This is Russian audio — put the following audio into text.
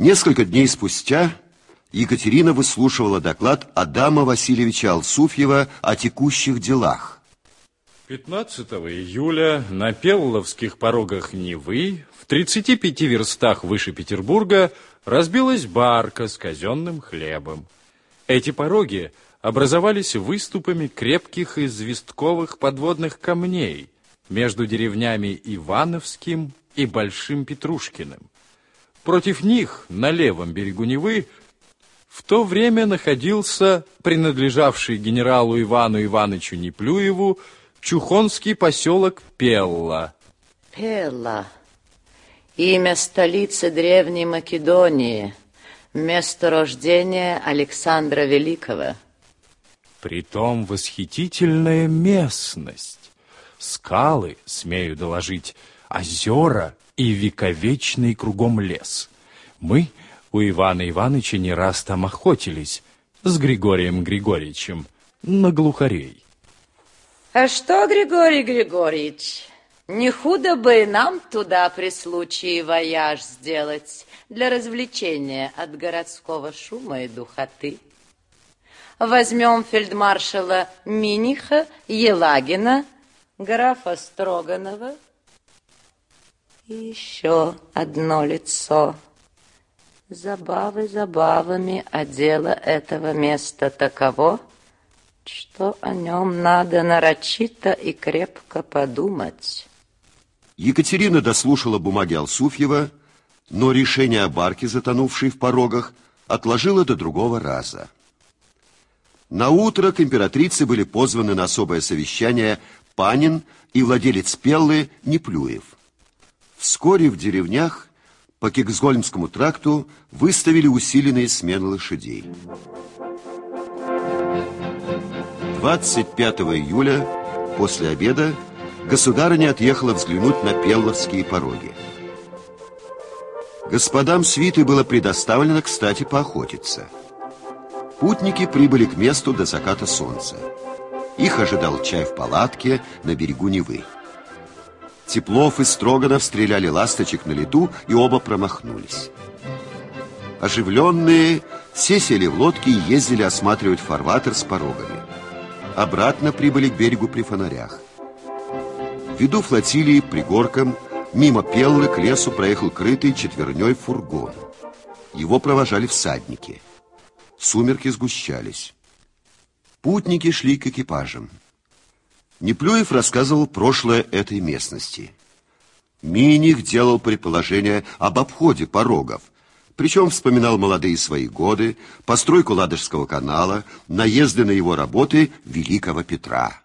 Несколько дней спустя Екатерина выслушивала доклад Адама Васильевича Алсуфьева о текущих делах. 15 июля на Пелловских порогах Невы, в 35 верстах выше Петербурга, разбилась барка с казенным хлебом. Эти пороги образовались выступами крепких известковых подводных камней между деревнями Ивановским и Большим Петрушкиным. Против них на левом берегу Невы в то время находился принадлежавший генералу Ивану Ивановичу Неплюеву чухонский поселок Пелла. Пелла. Имя столицы Древней Македонии. Место рождения Александра Великого. Притом восхитительная местность. Скалы, смею доложить, озера и вековечный кругом лес. Мы у Ивана Ивановича не раз там охотились с Григорием Григорьевичем на глухарей. А что, Григорий Григорьевич, не худо бы и нам туда при случае вояж сделать для развлечения от городского шума и духоты? Возьмем фельдмаршала Миниха, Елагина, графа Строганова и еще одно лицо. Забавы забавами, а дело этого места таково, что о нем надо нарочито и крепко подумать. Екатерина дослушала бумаги Алсуфьева, но решение о барке, затонувшей в порогах, отложила до другого раза. На утро к императрице были позваны на особое совещание Панин и владелец Пеллы Неплюев. Вскоре в деревнях по Киксгольмскому тракту выставили усиленные смены лошадей. 25 июля после обеда государыня отъехала взглянуть на Пелловские пороги. Господам свиты было предоставлено, кстати, поохотиться – Путники прибыли к месту до заката солнца. Их ожидал чай в палатке на берегу Невы. Теплов и Строганов стреляли ласточек на лету, и оба промахнулись. Оживленные, все сели в лодки и ездили осматривать фарватер с порогами. Обратно прибыли к берегу при фонарях. Ввиду флотилии пригорком мимо Пеллы к лесу проехал крытый четверней фургон. Его провожали всадники – Сумерки сгущались. Путники шли к экипажам. Неплюев рассказывал прошлое этой местности. Миних делал предположение об обходе порогов, причем вспоминал молодые свои годы, постройку Ладожского канала, наезды на его работы Великого Петра.